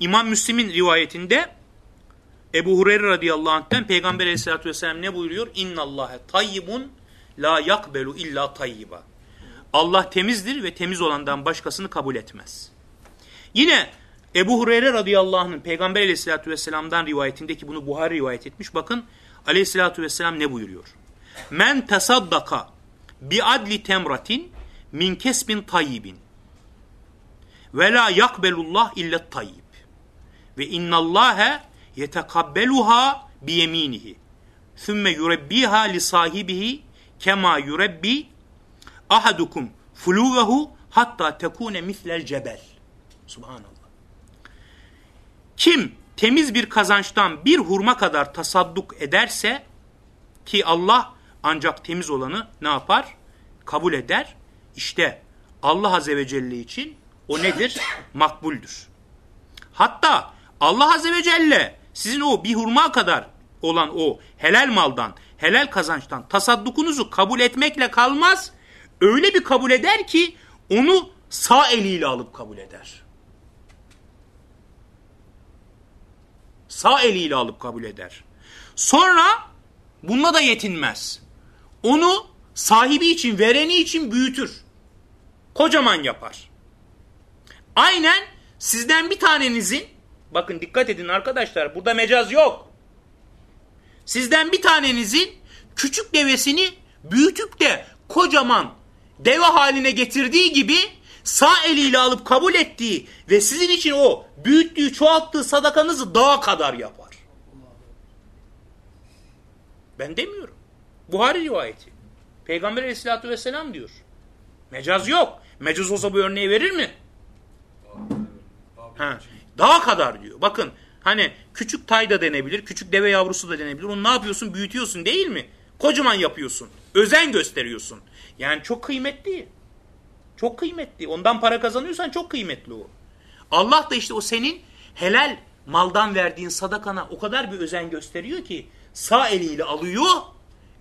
İmam Müslim'in rivayetinde Ebu Hureyre radıyallahu anh'ten Peygamber aleyhissalatü vesselam ne buyuruyor? İnnallâhe tayyibun la yakbelu illa tayyiba. Allah temizdir ve temiz olandan başkasını kabul etmez. Yine Ebu Hureyre radıyallahu anh'ın Peygamber aleyhissalatü vesselam'dan rivayetindeki bunu Buhari rivayet etmiş. Bakın aleyhissalatü vesselam ne buyuruyor? Men tasaddaka bi adli temratin min kesbin tayyibin ve la yakbelullah illa tayyib ve innallâhe yetekabbeluha bi yeminihi thumme yurebbiha li sahibihi kema yurebbi ahadukum fuluvehu hatta tekune mislel cebel. Subhanallah. Kim temiz bir kazançtan bir hurma kadar tasadduk ederse ki Allah ancak temiz olanı ne yapar? Kabul eder. İşte Allah Azze ve Celle için o nedir? Makbuldür. Hatta Allah Azze ve Celle sizin o bir hurma kadar olan o helal maldan, helal kazançtan tasaddukunuzu kabul etmekle kalmaz. Öyle bir kabul eder ki onu sağ eliyle alıp kabul eder. Sağ eliyle alıp kabul eder. Sonra bununla da yetinmez. Onu sahibi için, vereni için büyütür. Kocaman yapar. Aynen sizden bir tanenizin, bakın dikkat edin arkadaşlar burada mecaz yok. Sizden bir tanenizin küçük devesini büyütüp de kocaman deve haline getirdiği gibi sağ eliyle alıp kabul ettiği ve sizin için o büyüttüğü, çoğalttığı sadakanızı dağa kadar yapar. Ben demiyorum. Buhari rivayeti. Peygamber aleyhissalatü vesselam diyor. Mecaz yok. Mecaz olsa bu örneği verir mi? Ha, daha kadar diyor. Bakın hani küçük tay da denebilir, küçük deve yavrusu da denebilir. Onu ne yapıyorsun? Büyütüyorsun değil mi? Kocaman yapıyorsun. Özen gösteriyorsun. Yani çok kıymetli. Çok kıymetli. Ondan para kazanıyorsan çok kıymetli o. Allah da işte o senin helal maldan verdiğin sadakana o kadar bir özen gösteriyor ki sağ eliyle alıyor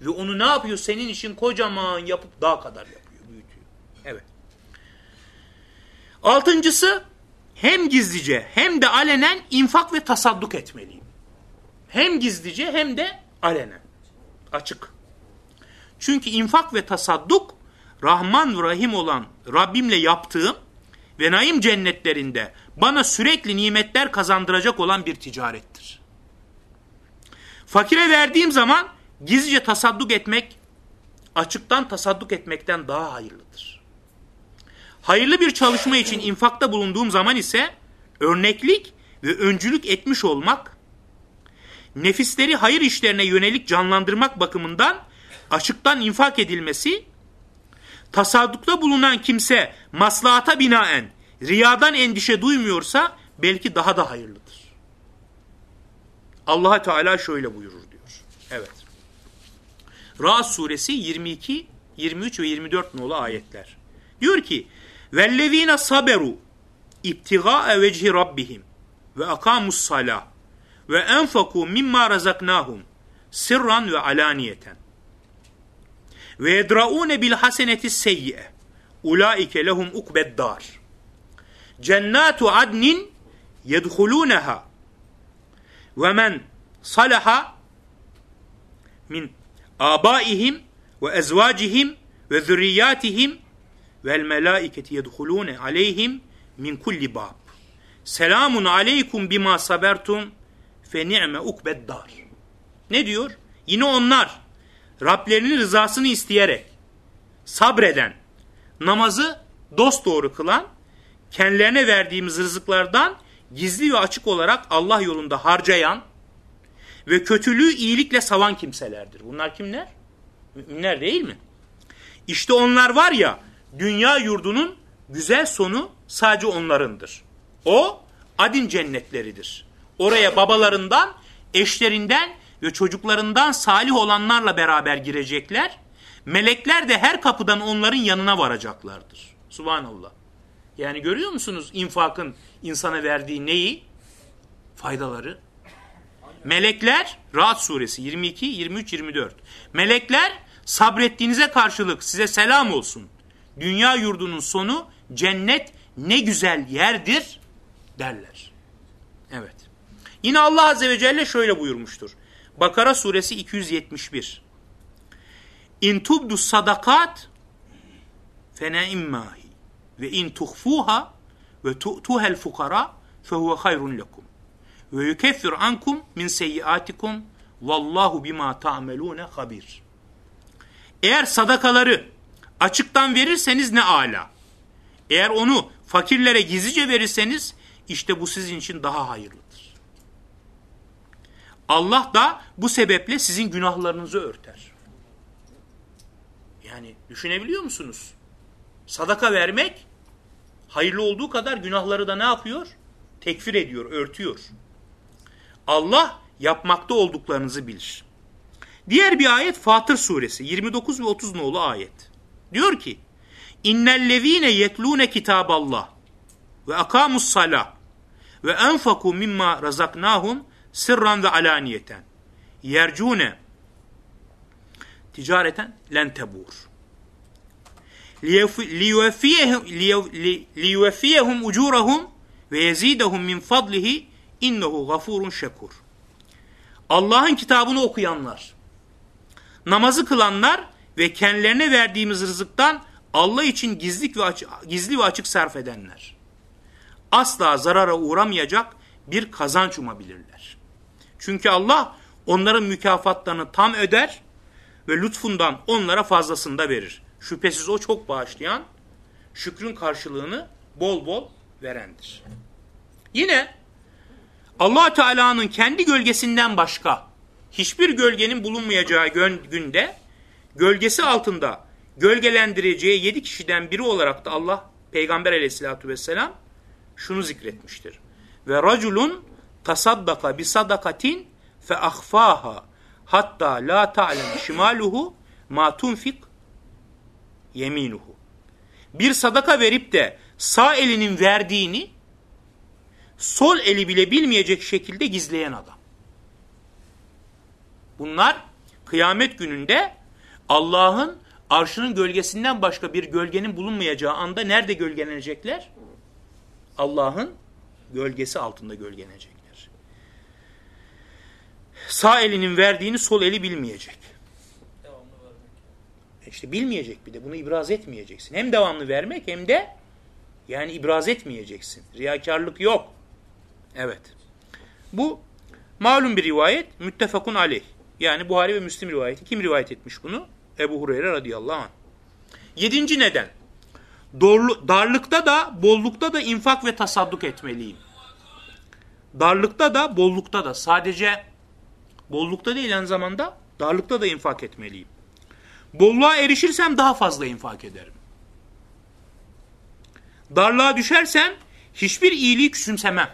ve onu ne yapıyor? Senin için kocaman yapıp daha kadar yapıyor, büyütüyor. Evet. Altıncısı hem gizlice hem de alenen infak ve tasadduk etmeliyim. Hem gizlice hem de alenen. Açık. Çünkü infak ve tasadduk Rahman ve Rahim olan Rabbimle yaptığım ve naim cennetlerinde bana sürekli nimetler kazandıracak olan bir ticarettir. Fakire verdiğim zaman gizlice tasadduk etmek, açıktan tasadduk etmekten daha hayırlıdır. Hayırlı bir çalışma için infakta bulunduğum zaman ise örneklik ve öncülük etmiş olmak, nefisleri hayır işlerine yönelik canlandırmak bakımından açıktan infak edilmesi, tasaddukta bulunan kimse maslahata binaen riyadan endişe duymuyorsa belki daha da hayırlıdır. allah Teala şöyle buyurur diyor. Evet. Ra'd suresi 22, 23 ve 24 nolu ayetler. Diyor ki Vellezine saberu ibtigae vecihi rabbihim ve akamus salah ve enfaku mimma razaknahum sirran ve alaniyeten ve yedraune bil haseneti seyyi'e ulaike lehum ukbed cennatu adnin yedhuluneha ve men salaha min abaihim ve ezvacihim ve zürriyatihim vel melaiketi yedhulune aleyhim min kulli bab. Selamun aleykum bima sabertum fe ni'me ukbed. Ne diyor? Yine onlar Rablerinin rızasını isteyerek sabreden, namazı dost doğru kılan, kendilerine verdiğimiz rızıklardan gizli ve açık olarak Allah yolunda harcayan ve kötülüğü iyilikle savan kimselerdir. Bunlar kimler? Müminler değil mi? İşte onlar var ya, dünya yurdunun güzel sonu sadece onlarındır. O, adin cennetleridir. Oraya babalarından, eşlerinden ve çocuklarından salih olanlarla beraber girecekler. Melekler de her kapıdan onların yanına varacaklardır. Subhanallah. Yani görüyor musunuz infakın insana verdiği neyi? Faydaları. Melekler, Rahat suresi 22, 23, 24. Melekler sabrettiğinize karşılık size selam olsun. Dünya yurdunun sonu cennet ne güzel yerdir derler. Evet. Yine Allah Azze ve Celle şöyle buyurmuştur. Bakara suresi 271. İn tubdu sadakat fene immahi ve in tuhfuha ve tu'tuhel fukara fehuve hayrun lekum ve yukeffir ankum min seyyiatikum vallahu bima ta'melune habir. Eğer sadakaları açıktan verirseniz ne ala. Eğer onu fakirlere gizlice verirseniz işte bu sizin için daha hayırlıdır. Allah da bu sebeple sizin günahlarınızı örter. Yani düşünebiliyor musunuz? Sadaka vermek hayırlı olduğu kadar günahları da ne yapıyor? Tekfir ediyor, örtüyor. Allah yapmakta olduklarınızı bilir. Diğer bir ayet Fatır suresi 29 ve 30 nolu ayet. Diyor ki İnnellezîne yetlûne kitâballah ve akâmus salâh ve enfakû mimma razaknâhum sırran ve alaniyeten yercûne ticareten len tebûr liyuweffiyehum ucurahum ve yezidahum min fadlihi innehu gafurun şekur. Allah'ın kitabını okuyanlar, namazı kılanlar ve kendilerine verdiğimiz rızıktan Allah için gizli ve açık, gizli ve açık sarf edenler. Asla zarara uğramayacak bir kazanç umabilirler. Çünkü Allah onların mükafatlarını tam öder ve lütfundan onlara fazlasını da verir. Şüphesiz o çok bağışlayan, şükrün karşılığını bol bol verendir. Yine allah Teala'nın kendi gölgesinden başka hiçbir gölgenin bulunmayacağı günde gölgesi altında gölgelendireceği yedi kişiden biri olarak da Allah Peygamber aleyhissalatü vesselam şunu zikretmiştir. Ve raculun tasaddaka bi sadakatin fe ahfaha hatta la ta'lem şimaluhu ma tunfik yeminuhu. Bir sadaka verip de sağ elinin verdiğini sol eli bile bilmeyecek şekilde gizleyen adam. Bunlar kıyamet gününde Allah'ın arşının gölgesinden başka bir gölgenin bulunmayacağı anda nerede gölgelenecekler? Allah'ın gölgesi altında gölgelenecekler. Sağ elinin verdiğini sol eli bilmeyecek. İşte bilmeyecek bir de bunu ibraz etmeyeceksin. Hem devamlı vermek hem de yani ibraz etmeyeceksin. Riyakarlık yok. Evet. Bu malum bir rivayet müttefakun aleyh. Yani Buhari ve Müslim rivayeti. Kim rivayet etmiş bunu? Ebu Hureyre radıyallahu anh. Yedinci neden. Dorlu, darlıkta da bollukta da infak ve tasadduk etmeliyim. Darlıkta da bollukta da sadece bollukta değil aynı zamanda darlıkta da infak etmeliyim. Bolluğa erişirsem daha fazla infak ederim. Darlığa düşersem hiçbir iyiliği küçümsemem.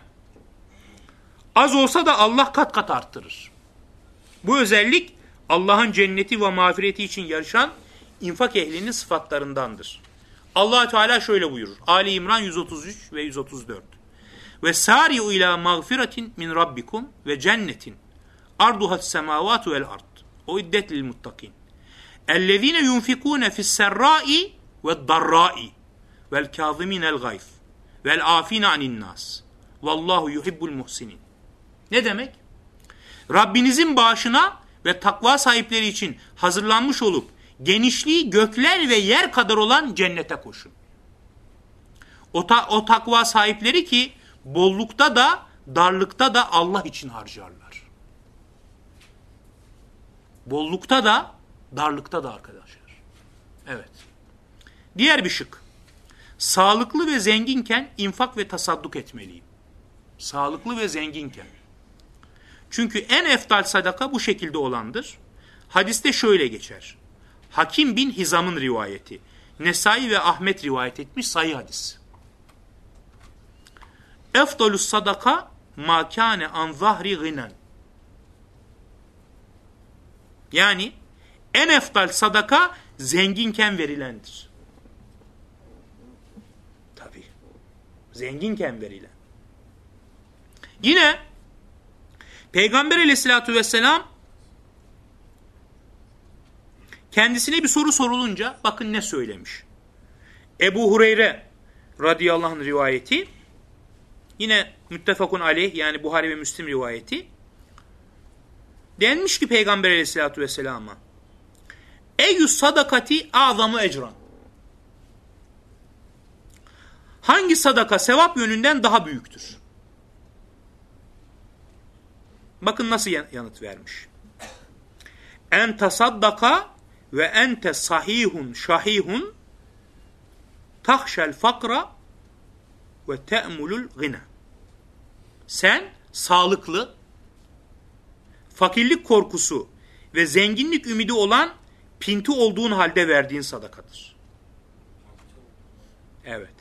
Az olsa da Allah kat kat arttırır. Bu özellik Allah'ın cenneti ve mağfireti için yarışan infak ehlinin sıfatlarındandır. allah Teala şöyle buyurur. Ali İmran 133 ve 134. Ve sari'u ila mağfiratin min rabbikum ve cennetin arduhat semavatu vel ard. O iddetlil muttakin. Ellezine yunfikune fis serra'i ve darra'i vel kâziminel gayf vel afine anin nas. Vallahu yuhibbul muhsinin. Ne demek? Rabbinizin bağışına ve takva sahipleri için hazırlanmış olup genişliği gökler ve yer kadar olan cennete koşun. O, ta, o takva sahipleri ki bollukta da darlıkta da Allah için harcarlar. Bollukta da Darlıkta da arkadaşlar. Evet. Diğer bir şık. Sağlıklı ve zenginken infak ve tasadduk etmeliyim. Sağlıklı ve zenginken. Çünkü en eftal sadaka bu şekilde olandır. Hadiste şöyle geçer. Hakim bin Hizam'ın rivayeti. Nesai ve Ahmet rivayet etmiş sayı hadis. Efdolus sadaka makane an zahri gınen. Yani en eftal sadaka zenginken verilendir. Tabi. Zenginken verilen. Yine Peygamber aleyhissalatü vesselam kendisine bir soru sorulunca bakın ne söylemiş. Ebu Hureyre radıyallahu anh rivayeti Yine müttefakun aleyh yani Buhari ve Müslim rivayeti. Denmiş ki Peygamber aleyhissalatü vesselama Eyyü sadakati azamı ecran. Hangi sadaka sevap yönünden daha büyüktür? Bakın nasıl yanıt vermiş. En tasaddaka ve ente sahihun şahihun tahşel fakra ve te'mulul gina. Sen sağlıklı, fakirlik korkusu ve zenginlik ümidi olan pinti olduğun halde verdiğin sadakadır. Evet.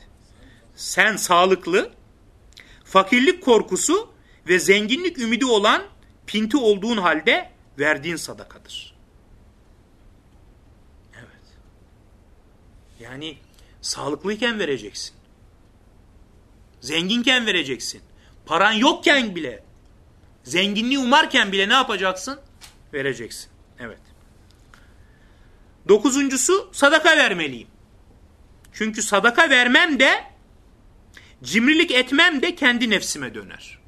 Sen sağlıklı, fakirlik korkusu ve zenginlik ümidi olan pinti olduğun halde verdiğin sadakadır. Evet. Yani sağlıklıyken vereceksin. Zenginken vereceksin. Paran yokken bile, zenginliği umarken bile ne yapacaksın? Vereceksin. Evet. Dokuzuncusu sadaka vermeliyim. Çünkü sadaka vermem de cimrilik etmem de kendi nefsime döner.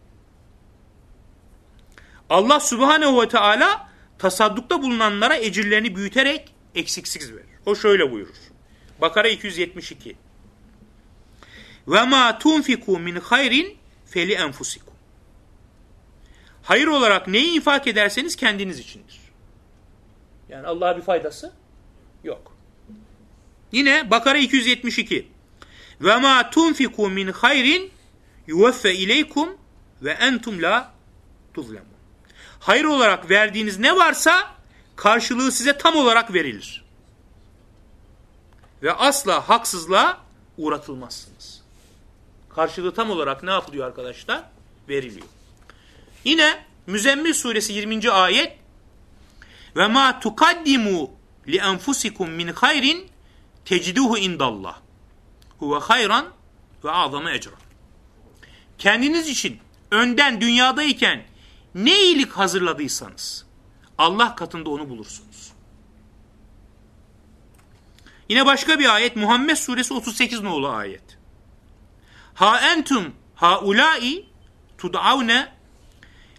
Allah subhanehu ve teala tasaddukta bulunanlara ecirlerini büyüterek eksiksiz verir. O şöyle buyurur. Bakara 272. Ve ma tunfiku min hayrin feli enfusikum. Hayır olarak neyi infak ederseniz kendiniz içindir. Yani Allah'a bir faydası yok. Yine Bakara 272. Ve ma tunfiku min hayrin yuveffe ileykum ve entum la tuzlemun. Hayır olarak verdiğiniz ne varsa karşılığı size tam olarak verilir. Ve asla haksızlığa uğratılmazsınız. Karşılığı tam olarak ne yapılıyor arkadaşlar? Veriliyor. Yine Müzemmil suresi 20. ayet ve ma tukaddimu li enfusikum min hayrin teciduhu indallah. Huve hayran ve azamı ecran. Kendiniz için önden dünyadayken ne iyilik hazırladıysanız Allah katında onu bulursunuz. Yine başka bir ayet Muhammed suresi 38 nolu ayet. Ha entum haulai tud'avne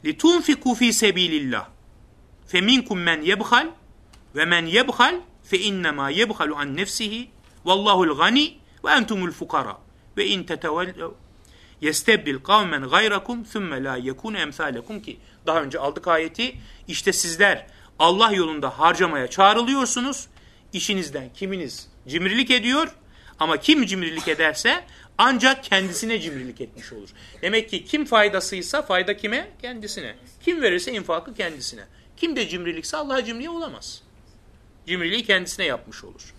litunfiku fi sebilillah. Feminkum men yebhal ve men yebhal fe innema yebhalu an nefsihi vallahul gani ve entumul fukara ve in tetevellev yestebdil kavmen gayrakum thumme la yekun emsalekum ki daha önce aldık ayeti işte sizler Allah yolunda harcamaya çağrılıyorsunuz. İşinizden kiminiz cimrilik ediyor ama kim cimrilik ederse ancak kendisine cimrilik etmiş olur. Demek ki kim faydasıysa fayda kime? Kendisine. Kim verirse infakı kendisine. Kim de cimrilikse Allah'a cimriye olamaz. Cimriliği kendisine yapmış olur.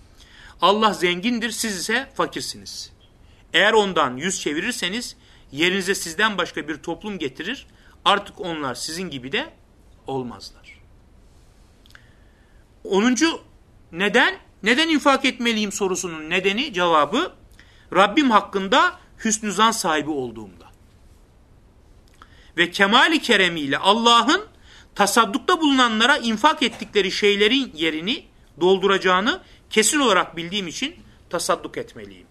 Allah zengindir, siz ise fakirsiniz. Eğer ondan yüz çevirirseniz yerinize sizden başka bir toplum getirir. Artık onlar sizin gibi de olmazlar. Onuncu neden? Neden infak etmeliyim sorusunun nedeni, cevabı Rabbim hakkında hüsnü zan sahibi olduğumda. Ve kemali keremiyle Allah'ın tasaddukta bulunanlara infak ettikleri şeylerin yerini dolduracağını kesin olarak bildiğim için tasadduk etmeliyim.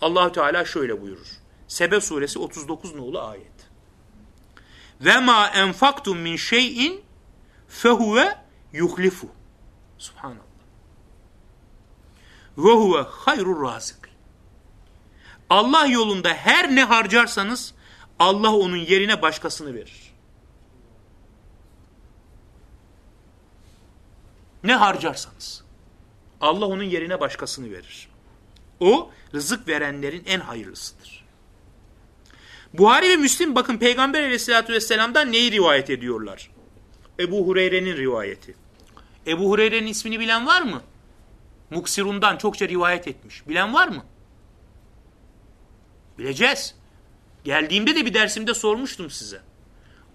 Allahü Teala şöyle buyurur. Sebe suresi 39 nolu ayet. Ve ma enfaktum min şeyin fehuve yuhlifu. Subhanallah. Ve huve hayrur razık. Allah yolunda her ne harcarsanız Allah onun yerine başkasını verir. Ne harcarsanız Allah onun yerine başkasını verir. O rızık verenlerin en hayırlısıdır. Buhari ve Müslim bakın Peygamber aleyhissalatü vesselam'dan neyi rivayet ediyorlar? Ebu Hureyre'nin rivayeti. Ebu Hureyre'nin ismini bilen var mı? Muksirun'dan çokça rivayet etmiş. Bilen var mı? Bileceğiz. Geldiğimde de bir dersimde sormuştum size.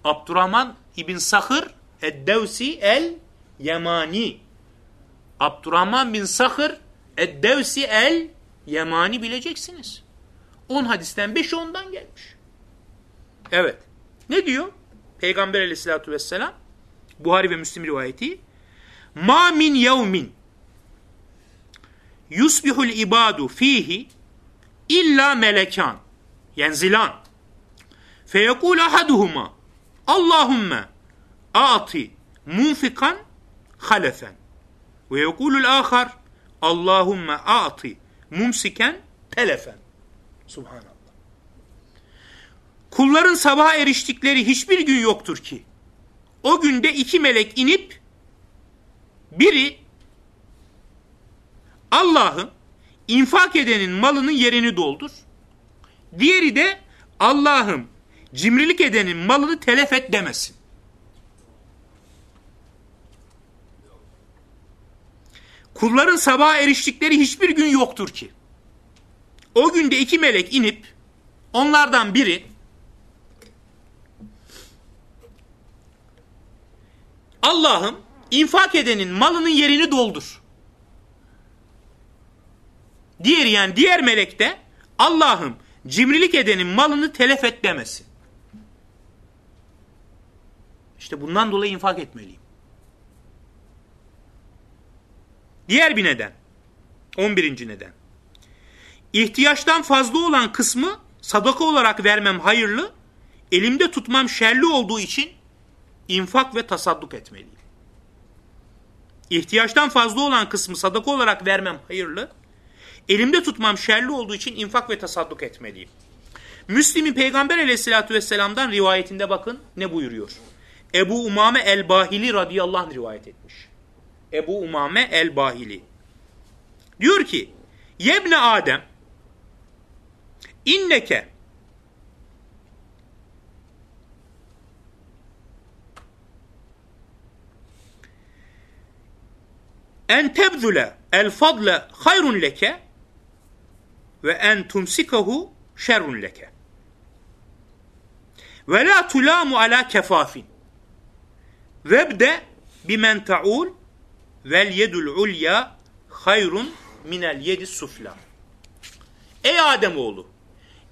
Abdurrahman İbn Sahır Eddevsi el Yemani. Abdurrahman bin Sahır Eddevsi el Yemani bileceksiniz. 10 hadisten 5'i ondan gelmiş. Evet. Ne diyor? Peygamber aleyhissalatü vesselam Buhari ve Müslim rivayeti Ma min yevmin yusbihul ibadu fihi illa melekan yenzilan Feyekul ahaduhuma Allahümme a'ti munfikan halefen. Ve yekulul ahar Allahümme a'ti mumsiken telefen. Subhanallah. Kulların sabaha eriştikleri hiçbir gün yoktur ki. O günde iki melek inip biri Allah'ın infak edenin malının yerini doldur. Diğeri de Allah'ım cimrilik edenin malını telef et demesin. Kulların sabaha eriştikleri hiçbir gün yoktur ki. O günde iki melek inip onlardan biri Allah'ım infak edenin malının yerini doldur. Diğeri yani diğer melek de Allah'ım cimrilik edenin malını telef et demesin. İşte bundan dolayı infak etmeliyim. Diğer bir neden. 11. neden. İhtiyaçtan fazla olan kısmı sadaka olarak vermem hayırlı, elimde tutmam şerli olduğu için infak ve tasadduk etmeliyim. İhtiyaçtan fazla olan kısmı sadaka olarak vermem hayırlı, elimde tutmam şerli olduğu için infak ve tasadduk etmeliyim. Müslim'in Peygamber aleyhissalatü vesselam'dan rivayetinde bakın ne buyuruyor. Ebu Umame el-Bahili radıyallahu anh rivayet etmiş. Ebu Umame el-Bahili. Diyor ki, Yebne Adem, inneke en tebzule el fadle hayrun leke ve en tumsikahu şerrun leke. Ve la tulamu ala kefafin. Vebde bimen ta'ul vel yedul ulya hayrun minel yedi sufla. Ey Ademoğlu,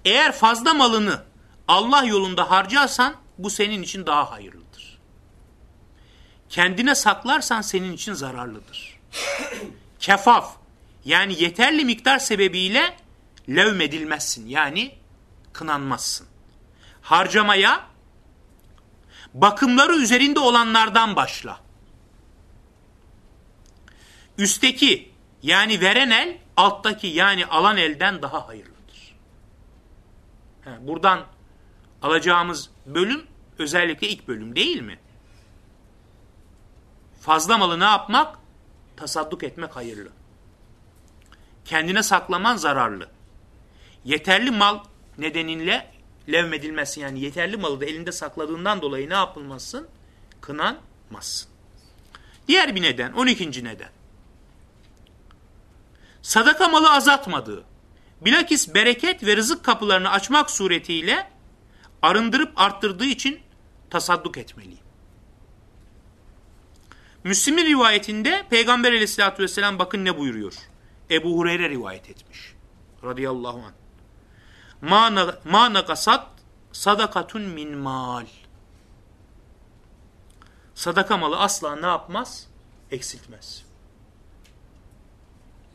eğer fazla malını Allah yolunda harcarsan bu senin için daha hayırlıdır. Kendine saklarsan senin için zararlıdır. Kefaf yani yeterli miktar sebebiyle levmedilmezsin yani kınanmazsın. Harcamaya bakımları üzerinde olanlardan başla. Üstteki yani veren el alttaki yani alan elden daha hayırlıdır. He, buradan alacağımız bölüm özellikle ilk bölüm değil mi? Fazla malı ne yapmak? Tasadduk etmek hayırlı. Kendine saklaman zararlı. Yeterli mal nedeniyle levmedilmezsin. Yani yeterli malı da elinde sakladığından dolayı ne yapılmazsın? Kınanmazsın. Diğer bir neden, 12. neden. Sadaka malı azaltmadığı, bilakis bereket ve rızık kapılarını açmak suretiyle arındırıp arttırdığı için tasadduk etmeliyim. Müslim'in rivayetinde Peygamber aleyhissalatü vesselam bakın ne buyuruyor. Ebu Hureyre rivayet etmiş. Radıyallahu anh. Ma nakasat sadakatun min mal. Sadaka malı asla ne yapmaz? Eksiltmez.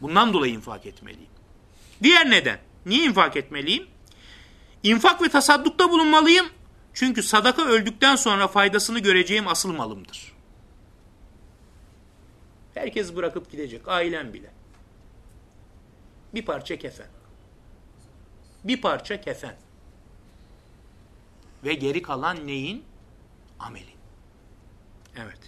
Bundan dolayı infak etmeliyim. Diğer neden? Niye infak etmeliyim? İnfak ve tasaddukta bulunmalıyım. Çünkü sadaka öldükten sonra faydasını göreceğim asıl malımdır. Herkes bırakıp gidecek. Ailem bile. Bir parça kefen. Bir parça kefen. Ve geri kalan neyin? Amelin. Evet.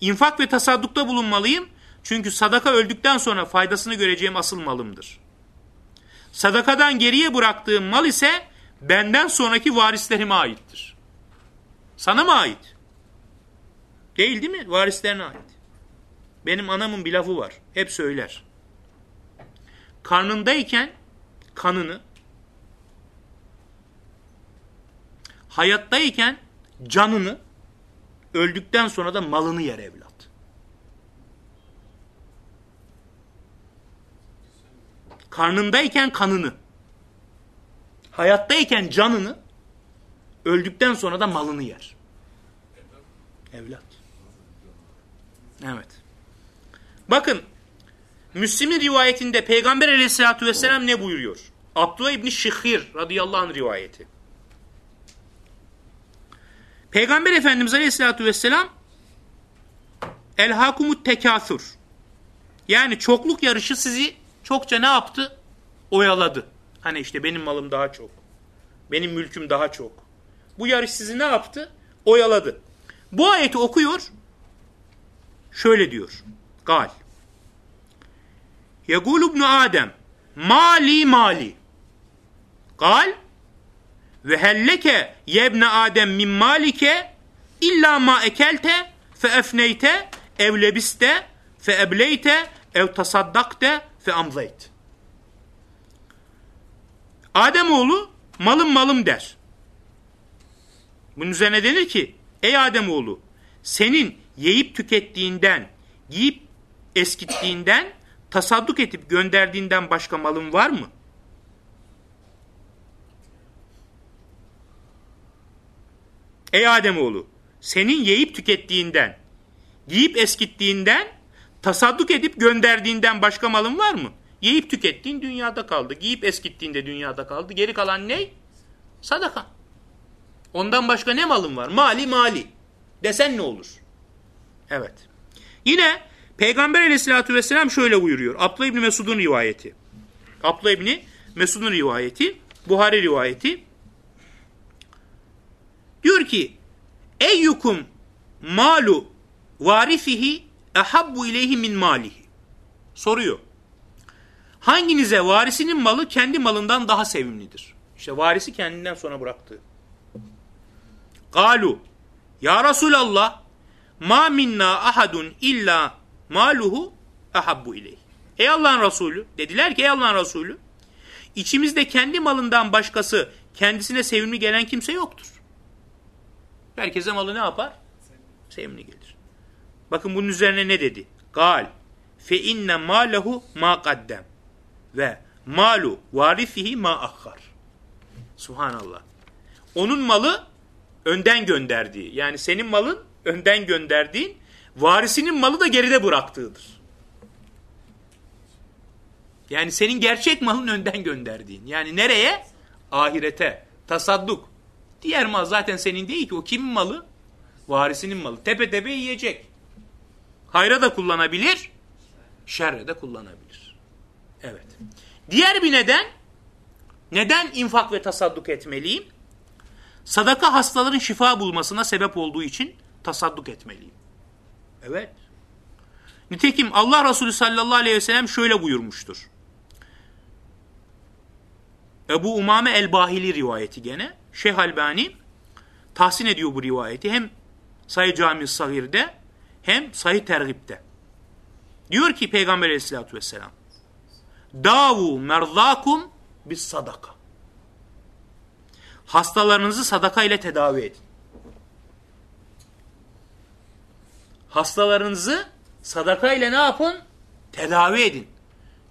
İnfak ve tasaddukta bulunmalıyım. Çünkü sadaka öldükten sonra faydasını göreceğim asıl malımdır. Sadakadan geriye bıraktığım mal ise benden sonraki varislerime aittir. Sana mı ait? Değil değil mi? Varislerine ait. Benim anamın bir lafı var. Hep söyler. Karnındayken kanını, hayattayken canını, öldükten sonra da malını yer evlat. Karnındayken kanını, hayattayken canını, öldükten sonra da malını yer. Evlat. Evet. Bakın, Müslim'in rivayetinde Peygamber aleyhissalatü vesselam ne buyuruyor? Abdullah İbni Şihir radıyallahu anh rivayeti. Peygamber Efendimiz Aleyhisselatü Vesselam Elhakumut tekâthur. Yani çokluk yarışı sizi çokça ne yaptı? Oyaladı. Hani işte benim malım daha çok. Benim mülküm daha çok. Bu yarış sizi ne yaptı? Oyaladı. Bu ayeti okuyor. Şöyle diyor. İbn Adem mali mali. Gal ve helleke yebne Adem min malike illa ma ekelte fe efneyte ev lebiste fe ebleyte ev tasaddakte fe amzayt. Ademoğlu malım malım der. Bunun üzerine denir ki ey Ademoğlu senin yiyip tükettiğinden, giyip eskittiğinden, tasadduk edip gönderdiğinden başka malın var mı? Ey Ademoğlu senin yiyip tükettiğinden, giyip eskittiğinden, tasadduk edip gönderdiğinden başka malın var mı? Yiyip tükettiğin dünyada kaldı. Giyip eskittiğinde dünyada kaldı. Geri kalan ne? Sadaka. Ondan başka ne malın var? Mali mali. Desen ne olur? Evet. Yine Peygamber aleyhissalatü vesselam şöyle buyuruyor. Abdullah İbni Mesud'un rivayeti. Abdullah İbni Mesud'un rivayeti. Buhari rivayeti. Diyor ki Eyyukum malu varifihi ehabbu ileyhi min malihi. Soruyor. Hanginize varisinin malı kendi malından daha sevimlidir? İşte varisi kendinden sonra bıraktığı. Galu Ya Resulallah ma minna ahadun illa maluhu ahabbu ileyh. Ey Allah'ın Resulü dediler ki ey Allah'ın Resulü içimizde kendi malından başkası kendisine sevimli gelen kimse yoktur. Herkese malı ne yapar? Sevimli gelir. Bakın bunun üzerine ne dedi? Gal fe inne malehu ma kaddem ve malu varifihi ma ahhar. Subhanallah. Onun malı önden gönderdiği. Yani senin malın önden gönderdiğin, varisinin malı da geride bıraktığıdır. Yani senin gerçek malın önden gönderdiğin. Yani nereye? Ahirete. Tasadduk. Diğer mal zaten senin değil ki. O kimin malı? Varisinin malı. Tepe tepe yiyecek. Hayra da kullanabilir, şerre de kullanabilir. Evet. Diğer bir neden, neden infak ve tasadduk etmeliyim? Sadaka hastaların şifa bulmasına sebep olduğu için tasadduk etmeliyim. Evet. Nitekim Allah Resulü sallallahu aleyhi ve sellem şöyle buyurmuştur. Ebu Umame el-Bahili rivayeti gene. Şeyh Albani tahsin ediyor bu rivayeti. Hem Sayı Cami Sahir'de hem Sahih Tergib'de. Diyor ki Peygamber aleyhissalatü vesselam Davu merzakum bis sadaka. Hastalarınızı sadaka ile tedavi edin. Hastalarınızı sadaka ile ne yapın? Tedavi edin.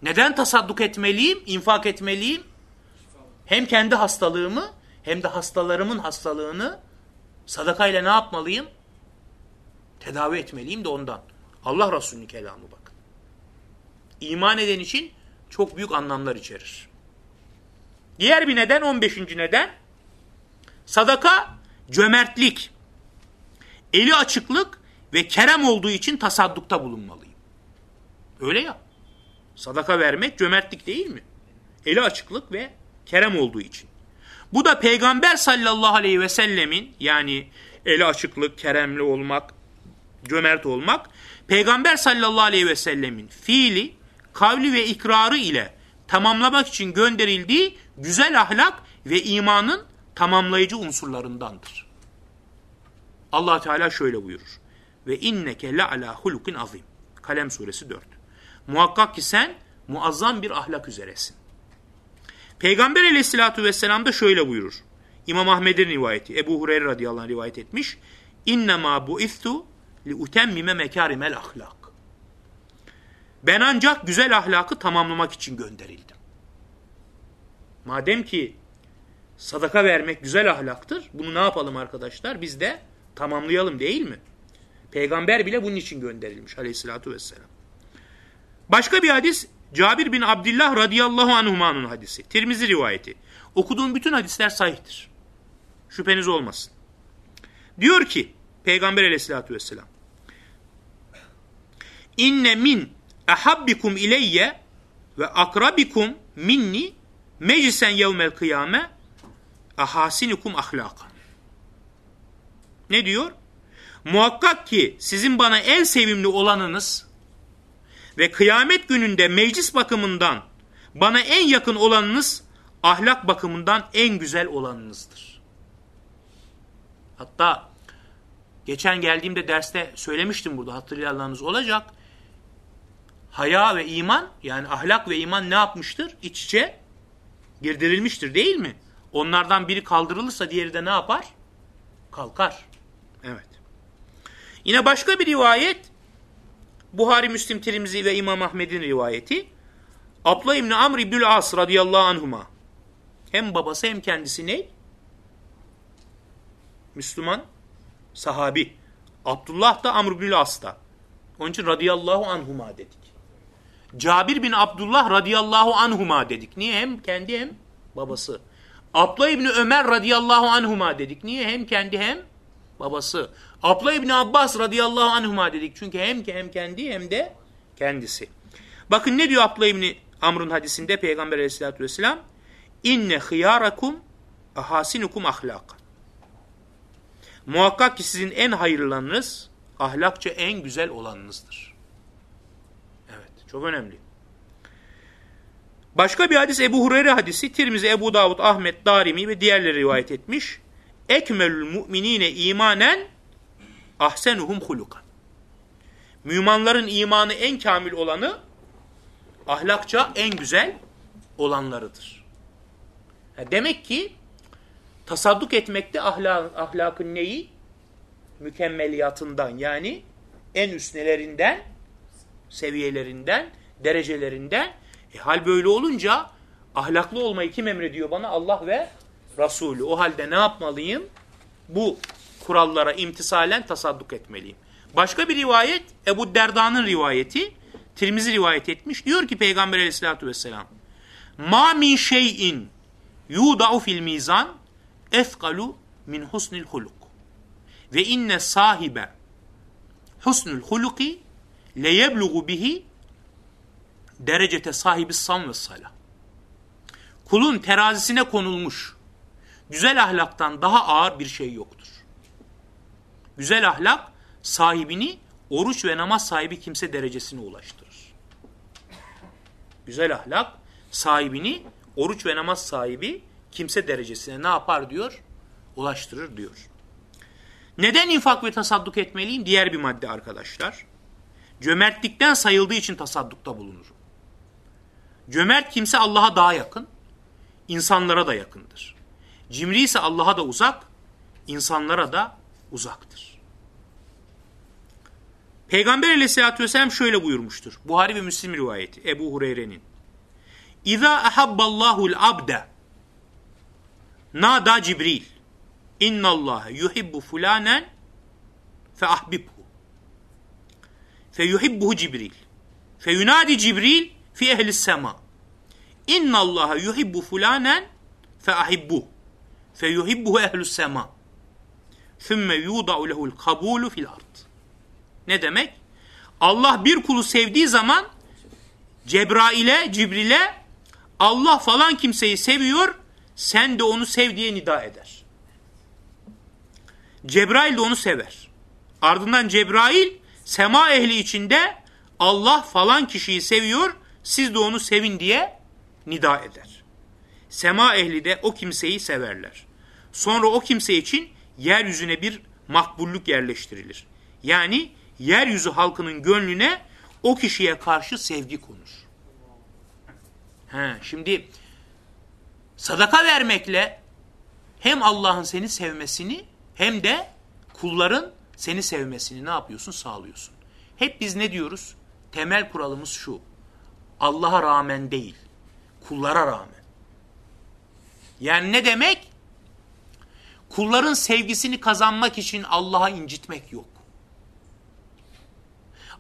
Neden tasadduk etmeliyim, infak etmeliyim? Hem kendi hastalığımı hem de hastalarımın hastalığını sadaka ile ne yapmalıyım? Tedavi etmeliyim de ondan. Allah Resulü'nün kelamı bakın. İman eden için çok büyük anlamlar içerir. Diğer bir neden 15. neden sadaka cömertlik, eli açıklık ve kerem olduğu için tasaddukta bulunmalıyım. Öyle ya. Sadaka vermek cömertlik değil mi? Eli açıklık ve kerem olduğu için. Bu da Peygamber sallallahu aleyhi ve sellemin yani eli açıklık, keremli olmak, cömert olmak, Peygamber sallallahu aleyhi ve sellemin fiili, kavli ve ikrarı ile tamamlamak için gönderildiği güzel ahlak ve imanın tamamlayıcı unsurlarındandır. Allah Teala şöyle buyurur. Ve inneke la ala hulukin azim. Kalem suresi 4. Muhakkak ki sen muazzam bir ahlak üzeresin. Peygamber aleyhissalatü vesselam da şöyle buyurur. İmam Ahmed'in rivayeti. Ebu Hureyre radıyallahu anh rivayet etmiş. İnnemâ bu'istu li utemmime mekârimel ahlak. Ben ancak güzel ahlakı tamamlamak için gönderildim. Madem ki sadaka vermek güzel ahlaktır, bunu ne yapalım arkadaşlar? Biz de tamamlayalım değil mi? Peygamber bile bunun için gönderilmiş aleyhissalatü vesselam. Başka bir hadis Cabir bin Abdullah radıyallahu anhumanın hadisi. Tirmizi rivayeti. Okuduğum bütün hadisler sahihtir. Şüpheniz olmasın. Diyor ki Peygamber aleyhissalatü vesselam İnne min ehabbikum ileyye ve akrabikum minni meclisen yevmel kıyame ahasinikum ahlaka. Ne diyor? Muhakkak ki sizin bana en sevimli olanınız ve kıyamet gününde meclis bakımından bana en yakın olanınız ahlak bakımından en güzel olanınızdır. Hatta geçen geldiğimde derste söylemiştim burada hatırlayanlarınız olacak. Haya ve iman yani ahlak ve iman ne yapmıştır? İç içe girdirilmiştir değil mi? Onlardan biri kaldırılırsa diğeri de ne yapar? Kalkar. Yine başka bir rivayet Buhari, Müslim, Tirmizi ve İmam Ahmed'in rivayeti. Abla İbni Amr İbnül As radıyallahu anhuma. Hem babası hem kendisi ne? Müslüman, sahabi. Abdullah da Amr İbnül As da. Onun için radıyallahu anhuma dedik. Cabir bin Abdullah radıyallahu anhuma dedik. Niye? Hem kendi hem babası. Abla İbni Ömer radıyallahu anhuma dedik. Niye? Hem kendi hem babası. Abla İbni Abbas radıyallahu anhuma dedik. Çünkü hem hem kendi hem de kendisi. Bakın ne diyor Abla İbni Amr'ın hadisinde Peygamber aleyhissalatü vesselam? İnne hıyarakum ahasinukum ahlaka. Muhakkak ki sizin en hayırlarınız ahlakça en güzel olanınızdır. Evet çok önemli. Başka bir hadis Ebu Hureyre hadisi Tirmizi, Ebu Davud, Ahmet, Darimi ve diğerleri rivayet etmiş. Ekmelül mu'minine imanen ahsenuhum hulukan. Mümanların imanı en kamil olanı ahlakça en güzel olanlarıdır. demek ki tasadduk etmekte ahlak, ahlakın neyi? Mükemmeliyatından yani en üstnelerinden, seviyelerinden, derecelerinden. E, hal böyle olunca ahlaklı olmayı kim emrediyor bana? Allah ve Resulü. O halde ne yapmalıyım? Bu kurallara imtisalen tasadduk etmeliyim. Başka bir rivayet Ebu Derda'nın rivayeti Tirmizi rivayet etmiş. Diyor ki Peygamber aleyhissalatü vesselam Ma min şeyin yuda'u fil mizan efkalu min husnil huluk ve inne sahibe husnul huluki leyeblugu bihi derecete sahibi sam ve salah. Kulun terazisine konulmuş güzel ahlaktan daha ağır bir şey yoktur. Güzel ahlak sahibini oruç ve namaz sahibi kimse derecesine ulaştırır. Güzel ahlak sahibini oruç ve namaz sahibi kimse derecesine ne yapar diyor? Ulaştırır diyor. Neden infak ve tasadduk etmeliyim? Diğer bir madde arkadaşlar. Cömertlikten sayıldığı için tasaddukta bulunur. Cömert kimse Allah'a daha yakın, insanlara da yakındır. Cimri ise Allah'a da uzak, insanlara da uzaktır. Peygamber aleyhissalatü vesselam şöyle buyurmuştur. Buhari ve Müslim rivayeti Ebu Hureyre'nin. İza ahabballahul abde nada Cibril. İnnallâhe yuhibbu fulanen fe ahbibhu fe yuhibbuhu Cibril. Fe yunadi Cibril fi ehlis sema innallâhe yuhibbu fulanen fe ahibbuhu fe yuhibbuhu ehlus sema thumme yuda'u lehul kabulu fil ard ne demek? Allah bir kulu sevdiği zaman Cebrail'e, Cibril'e Allah falan kimseyi seviyor, sen de onu sev diye nida eder. Cebrail de onu sever. Ardından Cebrail sema ehli içinde Allah falan kişiyi seviyor, siz de onu sevin diye nida eder. Sema ehli de o kimseyi severler. Sonra o kimse için yeryüzüne bir makbullük yerleştirilir. Yani yeryüzü halkının gönlüne o kişiye karşı sevgi konur. He, şimdi sadaka vermekle hem Allah'ın seni sevmesini hem de kulların seni sevmesini ne yapıyorsun? Sağlıyorsun. Hep biz ne diyoruz? Temel kuralımız şu. Allah'a rağmen değil, kullara rağmen. Yani ne demek? Kulların sevgisini kazanmak için Allah'a incitmek yok.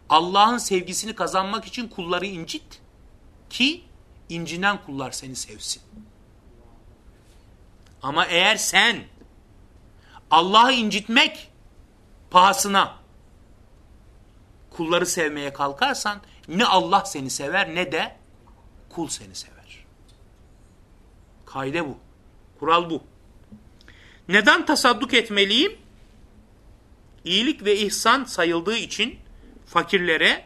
Allah'ın sevgisini kazanmak için kulları incit ki incinen kullar seni sevsin. Ama eğer sen Allah'ı incitmek pahasına kulları sevmeye kalkarsan ne Allah seni sever ne de kul seni sever. Kaide bu. Kural bu. Neden tasadduk etmeliyim? İyilik ve ihsan sayıldığı için fakirlere,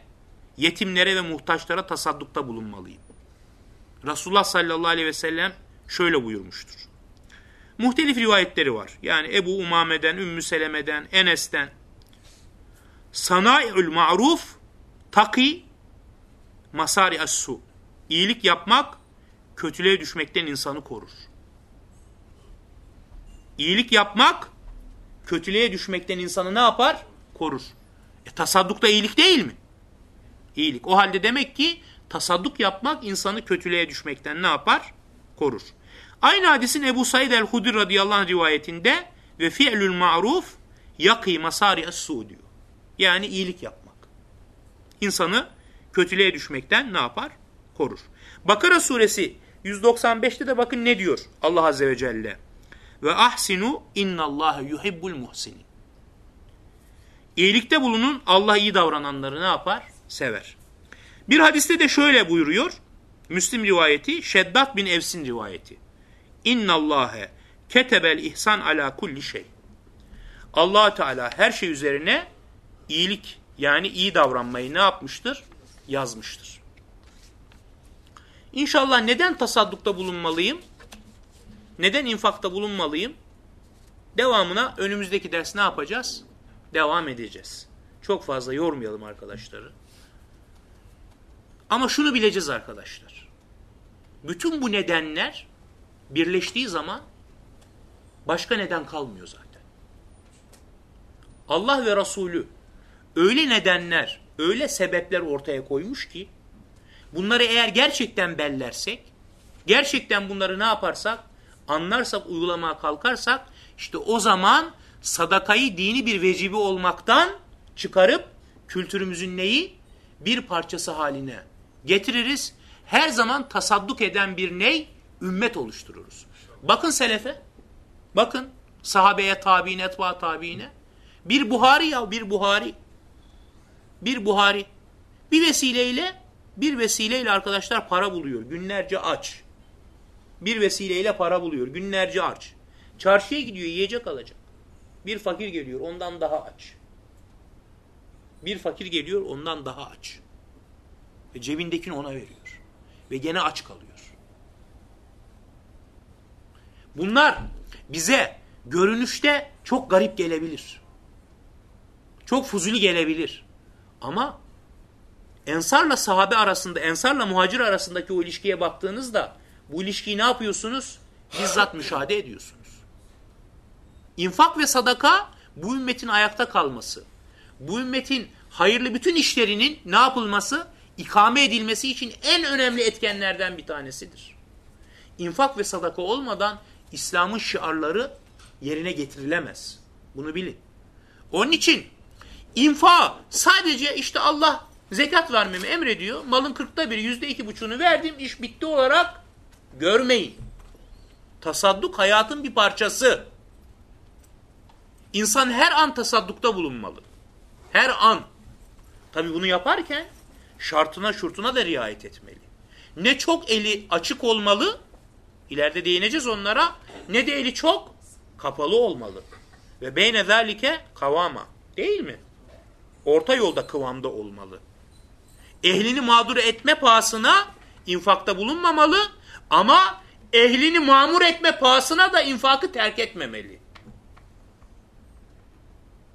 yetimlere ve muhtaçlara tasaddukta bulunmalıyım. Resulullah sallallahu aleyhi ve sellem şöyle buyurmuştur. Muhtelif rivayetleri var. Yani Ebu Umame'den, Ümmü Seleme'den, Enes'ten. Sana'i'ül ma'ruf taki masari as-su. İyilik yapmak kötülüğe düşmekten insanı korur. İyilik yapmak kötülüğe düşmekten insanı ne yapar? Korur. E tasadduk da iyilik değil mi? İyilik. O halde demek ki tasadduk yapmak insanı kötülüğe düşmekten ne yapar? Korur. Aynı hadisin Ebu Said el-Hudri radıyallahu anh rivayetinde ve fi'lül ma'ruf yaki masari es-su diyor. Yani iyilik yapmak. İnsanı kötülüğe düşmekten ne yapar? Korur. Bakara suresi 195'te de bakın ne diyor Allah azze ve celle. Ve ahsinu innallâhe yuhibbul muhsinin. İyilikte bulunun Allah iyi davrananları ne yapar? Sever. Bir hadiste de şöyle buyuruyor. Müslim rivayeti, Şeddat bin Evs'in rivayeti. İnnallâhe ketebel ihsan ala kulli şey. allah Teala her şey üzerine iyilik yani iyi davranmayı ne yapmıştır? Yazmıştır. İnşallah neden tasaddukta bulunmalıyım? Neden infakta bulunmalıyım? Devamına önümüzdeki ders ne yapacağız? Devam edeceğiz. Çok fazla yormayalım arkadaşları. Ama şunu bileceğiz arkadaşlar. Bütün bu nedenler birleştiği zaman başka neden kalmıyor zaten. Allah ve Resulü öyle nedenler, öyle sebepler ortaya koymuş ki bunları eğer gerçekten bellersek, gerçekten bunları ne yaparsak, anlarsak, uygulamaya kalkarsak işte o zaman sadakayı dini bir vecibi olmaktan çıkarıp kültürümüzün neyi? Bir parçası haline getiririz. Her zaman tasadduk eden bir ney? Ümmet oluştururuz. Bakın selefe. Bakın sahabeye tabiine, etba tabiine. Bir Buhari ya bir Buhari. Bir Buhari. Bir vesileyle bir vesileyle arkadaşlar para buluyor. Günlerce aç. Bir vesileyle para buluyor. Günlerce aç. Çarşıya gidiyor yiyecek alacak. Bir fakir geliyor ondan daha aç. Bir fakir geliyor ondan daha aç. Ve cebindekini ona veriyor. Ve gene aç kalıyor. Bunlar bize görünüşte çok garip gelebilir. Çok fuzuli gelebilir. Ama ensarla sahabe arasında, ensarla muhacir arasındaki o ilişkiye baktığınızda bu ilişkiyi ne yapıyorsunuz? Bizzat müşahede ediyorsunuz. İnfak ve sadaka bu ümmetin ayakta kalması, bu ümmetin hayırlı bütün işlerinin ne yapılması? ikame edilmesi için en önemli etkenlerden bir tanesidir. İnfak ve sadaka olmadan İslam'ın şiarları yerine getirilemez. Bunu bilin. Onun için infa sadece işte Allah zekat vermemi emrediyor. Malın kırkta bir, yüzde iki buçuğunu verdim, iş bitti olarak görmeyin. Tasadduk hayatın bir parçası. İnsan her an tasaddukta bulunmalı. Her an. Tabi bunu yaparken şartına şurtuna da riayet etmeli. Ne çok eli açık olmalı, ileride değineceğiz onlara, ne de eli çok kapalı olmalı. Ve beyne zalike kavama. Değil mi? Orta yolda kıvamda olmalı. Ehlini mağdur etme pahasına infakta bulunmamalı ama ehlini mamur etme pahasına da infakı terk etmemeli.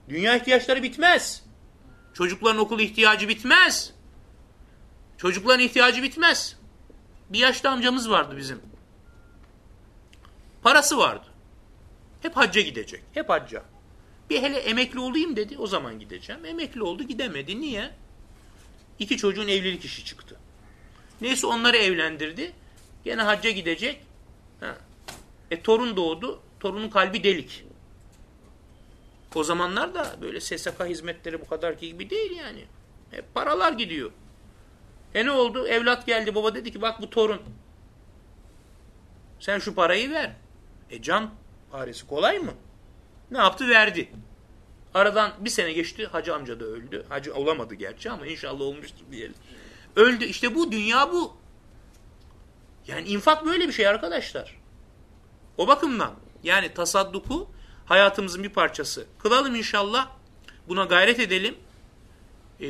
Dünya ihtiyaçları bitmez. Çocukların okul ihtiyacı bitmez. Çocukların ihtiyacı bitmez. Bir yaşlı amcamız vardı bizim. Parası vardı. Hep hacca gidecek. Hep hacca. Bir hele emekli olayım dedi. O zaman gideceğim. Emekli oldu gidemedi. Niye? İki çocuğun evlilik işi çıktı. Neyse onları evlendirdi. Gene hacca gidecek. Ha. E torun doğdu. Torunun kalbi delik. O zamanlar da böyle SSK hizmetleri bu kadar gibi değil yani. Hep paralar gidiyor. E ne oldu? Evlat geldi baba dedi ki bak bu torun. Sen şu parayı ver. E can parası kolay mı? Ne yaptı? Verdi. Aradan bir sene geçti. Hacı amca da öldü. Hacı olamadı gerçi ama inşallah olmuştur diyelim. Öldü. İşte bu dünya bu. Yani infak böyle bir şey arkadaşlar. O bakımdan yani tasadduku hayatımızın bir parçası. Kılalım inşallah. Buna gayret edelim. Ee,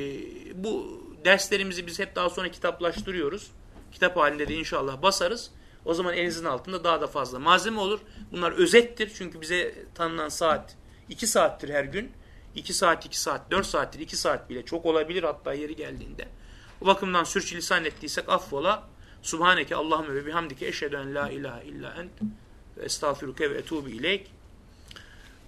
bu derslerimizi biz hep daha sonra kitaplaştırıyoruz. Kitap halinde de inşallah basarız. O zaman elinizin altında daha da fazla malzeme olur. Bunlar özettir. Çünkü bize tanınan saat 2 saattir her gün. 2 saat, 2 saat, 4 saattir, 2 saat bile çok olabilir hatta yeri geldiğinde. O bakımdan sürçülisan ettiysek affola. Subhaneke Allahümme ve bihamdike eşhedü la ilahe illa ent ve estağfiruke ve etubu ileyk.